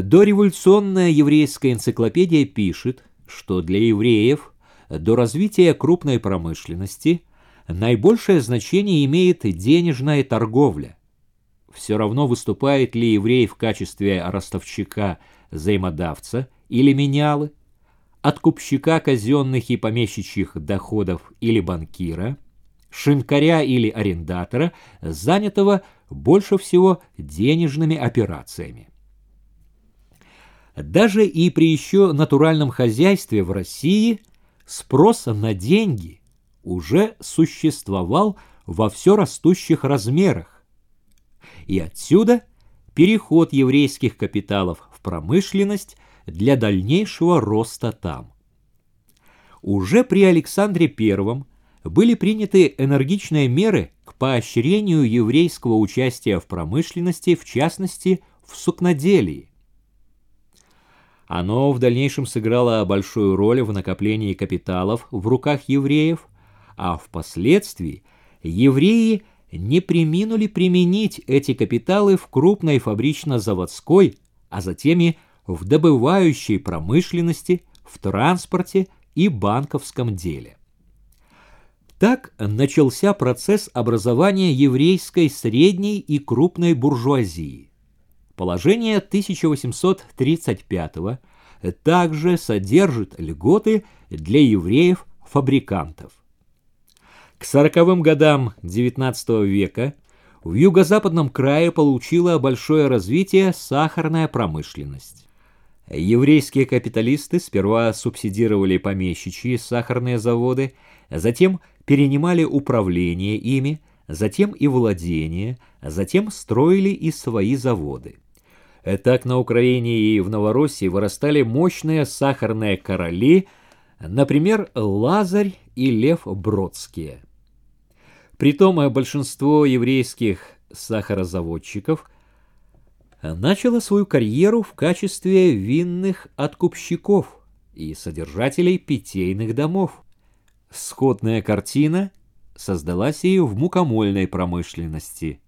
Дореволюционная еврейская энциклопедия пишет, что для евреев до развития крупной промышленности наибольшее значение имеет денежная торговля. Все равно выступает ли еврей в качестве ростовщика, взаимодавца или менялы, откупщика казенных и помещичьих доходов или банкира, шинкаря или арендатора, занятого больше всего денежными операциями. Даже и при еще натуральном хозяйстве в России спрос на деньги уже существовал во все растущих размерах. И отсюда переход еврейских капиталов в промышленность для дальнейшего роста там. Уже при Александре I были приняты энергичные меры к поощрению еврейского участия в промышленности, в частности, в сукноделии. Оно в дальнейшем сыграло большую роль в накоплении капиталов в руках евреев, а впоследствии евреи не приминули применить эти капиталы в крупной фабрично-заводской, а затем и в добывающей промышленности, в транспорте и банковском деле. Так начался процесс образования еврейской средней и крупной буржуазии. Положение 1835 также содержит льготы для евреев-фабрикантов. К сороковым годам XIX века в юго-западном крае получила большое развитие сахарная промышленность. Еврейские капиталисты сперва субсидировали помещичьи сахарные заводы, затем перенимали управление ими, затем и владение, затем строили и свои заводы. Так на Украине и в Новороссии вырастали мощные сахарные короли, например, Лазарь и Лев Бродские. Притом большинство еврейских сахарозаводчиков начало свою карьеру в качестве винных откупщиков и содержателей питейных домов. Сходная картина создалась и в мукомольной промышленности.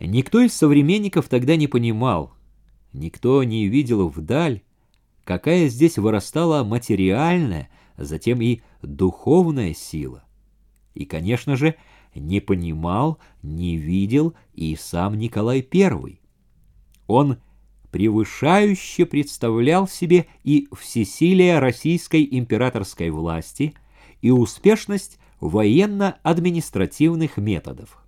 Никто из современников тогда не понимал, никто не видел вдаль, какая здесь вырастала материальная, затем и духовная сила. И, конечно же, не понимал, не видел и сам Николай I. Он превышающе представлял себе и всесилие российской императорской власти, и успешность военно-административных методов.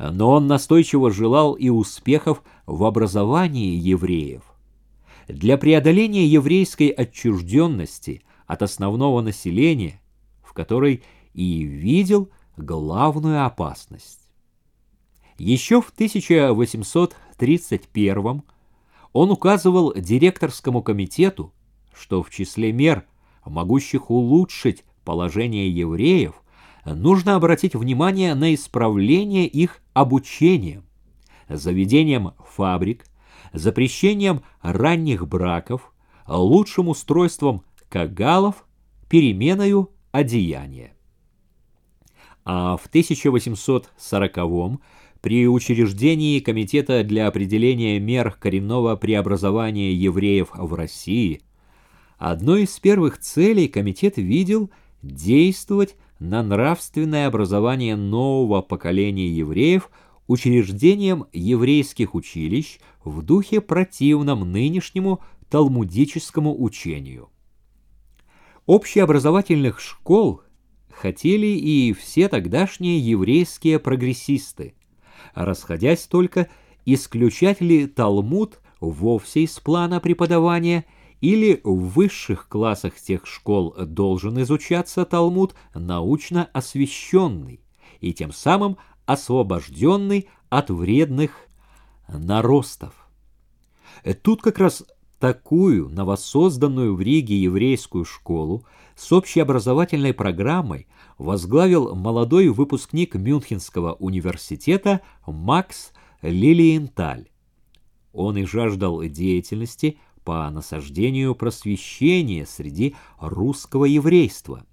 Но он настойчиво желал и успехов в образовании евреев. Для преодоления еврейской отчужденности от основного населения, в которой и видел главную опасность. Еще в 1831 он указывал директорскому комитету, что в числе мер, могущих улучшить положение евреев, нужно обратить внимание на исправление их обучением, заведением фабрик, запрещением ранних браков, лучшим устройством кагалов, переменою одеяния. А в 1840 при учреждении Комитета для определения мер коренного преобразования евреев в России одной из первых целей комитет видел действовать на нравственное образование нового поколения евреев учреждением еврейских училищ в духе противном нынешнему талмудическому учению. Общеобразовательных школ хотели и все тогдашние еврейские прогрессисты, расходясь только, исключать ли Талмуд вовсе из плана преподавания или в высших классах тех школ должен изучаться Талмуд научно освещенный и тем самым освобожденный от вредных наростов. Тут как раз такую новосозданную в Риге еврейскую школу с общеобразовательной программой возглавил молодой выпускник Мюнхенского университета Макс Лилиенталь. Он и жаждал деятельности по насаждению просвещения среди русского еврейства.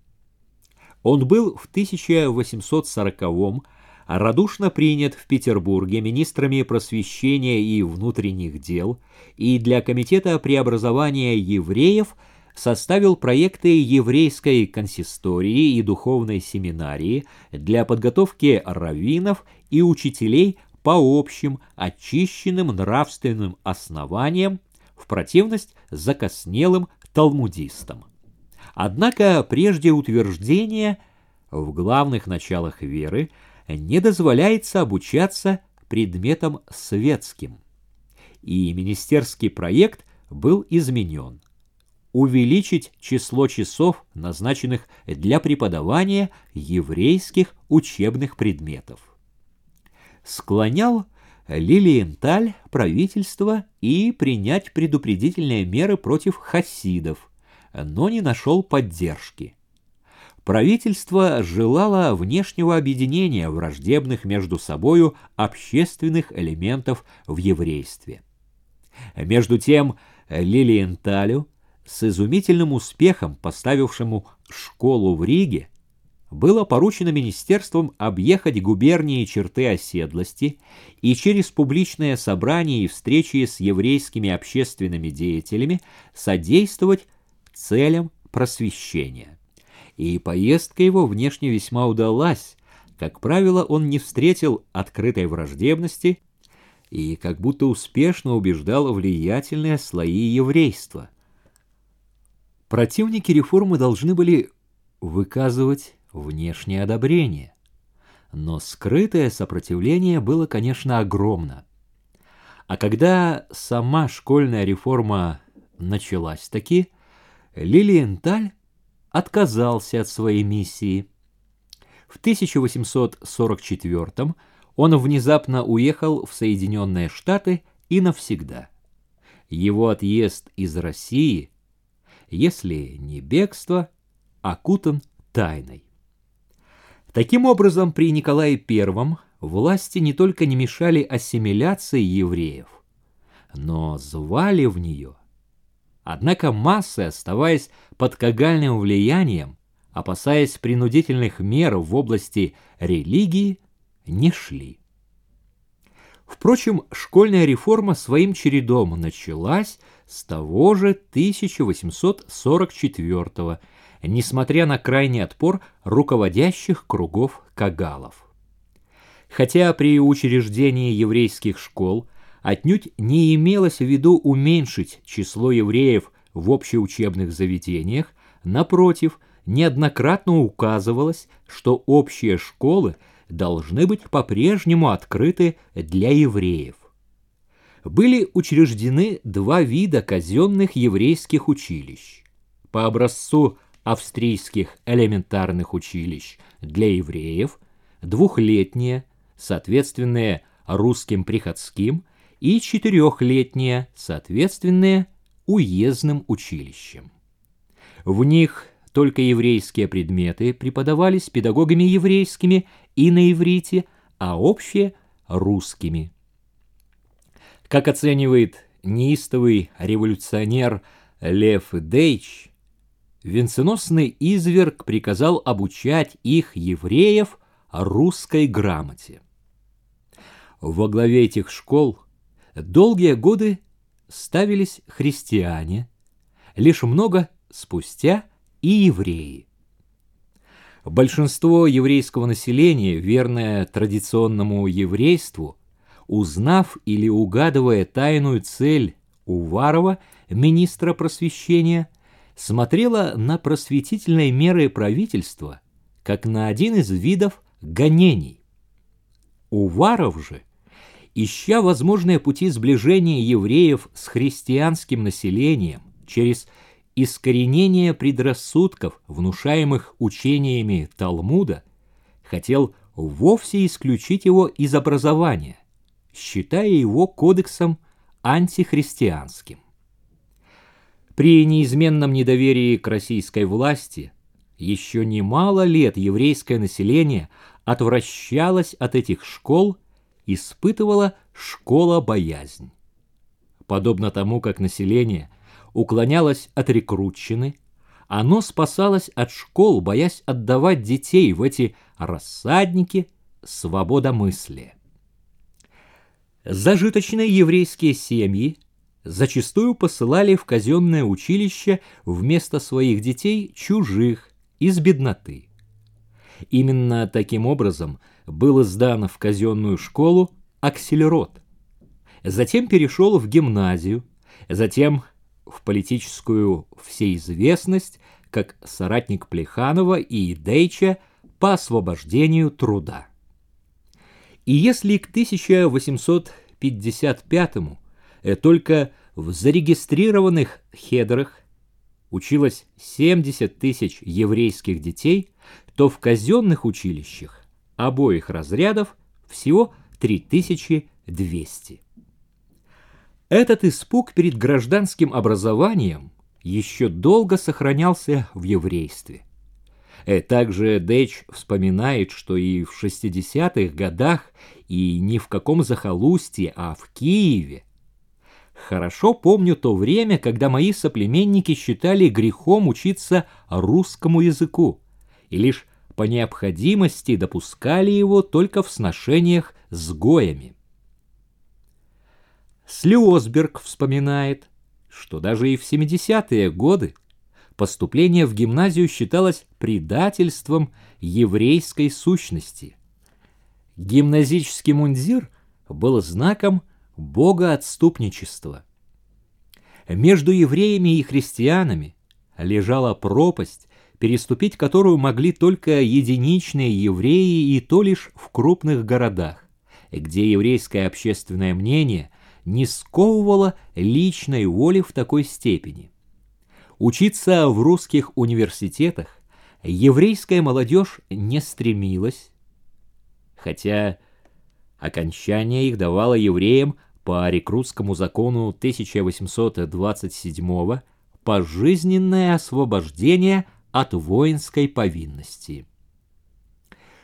Он был в 1840-м радушно принят в Петербурге министрами просвещения и внутренних дел и для Комитета преобразования евреев составил проекты еврейской консистории и духовной семинарии для подготовки раввинов и учителей по общим, очищенным нравственным основаниям в противность закоснелым талмудистам. Однако прежде утверждения в главных началах веры не дозволяется обучаться предметам светским. И министерский проект был изменен. Увеличить число часов, назначенных для преподавания еврейских учебных предметов. Склонял Лилиенталь правительство и принять предупредительные меры против хасидов, но не нашел поддержки. Правительство желало внешнего объединения враждебных между собою общественных элементов в еврействе. Между тем Лилиенталю, с изумительным успехом поставившему школу в Риге, было поручено министерством объехать губернии черты оседлости и через публичное собрание и встречи с еврейскими общественными деятелями содействовать целям просвещения и поездка его внешне весьма удалась. Как правило, он не встретил открытой враждебности и как будто успешно убеждал влиятельные слои еврейства. Противники реформы должны были выказывать внешнее одобрение. Но скрытое сопротивление было, конечно, огромно. А когда сама школьная реформа началась таки, Лилиенталь отказался от своей миссии. В 1844 он внезапно уехал в Соединенные Штаты и навсегда. Его отъезд из России, если не бегство, окутан тайной. Таким образом, при Николае I власти не только не мешали ассимиляции евреев, но звали в нее – Однако массы, оставаясь под кагальным влиянием, опасаясь принудительных мер в области религии, не шли. Впрочем, школьная реформа своим чередом началась с того же 1844 несмотря на крайний отпор руководящих кругов кагалов. Хотя при учреждении еврейских школ отнюдь не имелось в виду уменьшить число евреев в общеучебных заведениях, напротив, неоднократно указывалось, что общие школы должны быть по-прежнему открыты для евреев. Были учреждены два вида казенных еврейских училищ. По образцу австрийских элементарных училищ для евреев, двухлетние, соответственные русским приходским – и четырехлетние, соответственные уездным училищам. В них только еврейские предметы преподавались педагогами еврейскими и на иврите, а общие – русскими. Как оценивает неистовый революционер Лев Дейч, венценосный изверг приказал обучать их, евреев, русской грамоте. Во главе этих школ Долгие годы ставились христиане, лишь много спустя и евреи. Большинство еврейского населения, верное традиционному еврейству, узнав или угадывая тайную цель Уварова, министра просвещения, смотрела на просветительные меры правительства как на один из видов гонений. Уваров же ища возможные пути сближения евреев с христианским населением через искоренение предрассудков, внушаемых учениями Талмуда, хотел вовсе исключить его из образования, считая его кодексом антихристианским. При неизменном недоверии к российской власти еще немало лет еврейское население отвращалось от этих школ испытывала школа боязнь. Подобно тому, как население уклонялось от рекрутчины, оно спасалось от школ, боясь отдавать детей в эти рассадники свобода мысли. Зажиточные еврейские семьи зачастую посылали в казенное училище вместо своих детей чужих из бедноты. Именно таким образом был издан в казенную школу акселерот. Затем перешел в гимназию, затем в политическую всеизвестность как соратник Плеханова и Дейча по освобождению труда. И если к 1855-му э, только в зарегистрированных хедрах училось 70 тысяч еврейских детей, то в казенных училищах обоих разрядов всего 3200. Этот испуг перед гражданским образованием еще долго сохранялся в еврействе. Э, также Дэч вспоминает, что и в 60-х годах, и не в каком захолустье, а в Киеве. Хорошо помню то время, когда мои соплеменники считали грехом учиться русскому языку, и лишь по необходимости допускали его только в сношениях с гоями. Слиосберг вспоминает, что даже и в 70-е годы поступление в гимназию считалось предательством еврейской сущности. Гимназический мундир был знаком богоотступничества. Между евреями и христианами лежала пропасть, переступить которую могли только единичные евреи и то лишь в крупных городах, где еврейское общественное мнение не сковывало личной воли в такой степени – Учиться в русских университетах еврейская молодежь не стремилась, хотя окончание их давало евреям по рекрутскому закону 1827 пожизненное освобождение от воинской повинности.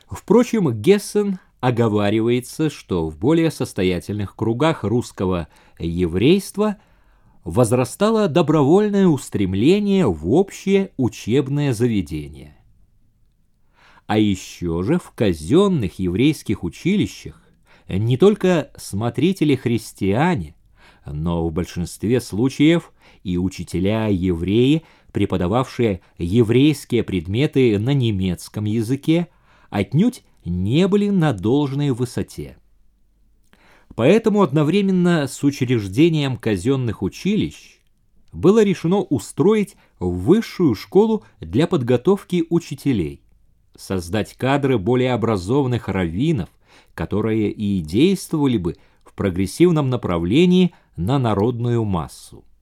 Впрочем, Гессен оговаривается, что в более состоятельных кругах русского еврейства – возрастало добровольное устремление в общее учебное заведение. А еще же в казенных еврейских училищах не только смотрители-христиане, но в большинстве случаев и учителя-евреи, преподававшие еврейские предметы на немецком языке, отнюдь не были на должной высоте. Поэтому одновременно с учреждением казенных училищ было решено устроить высшую школу для подготовки учителей, создать кадры более образованных раввинов, которые и действовали бы в прогрессивном направлении на народную массу.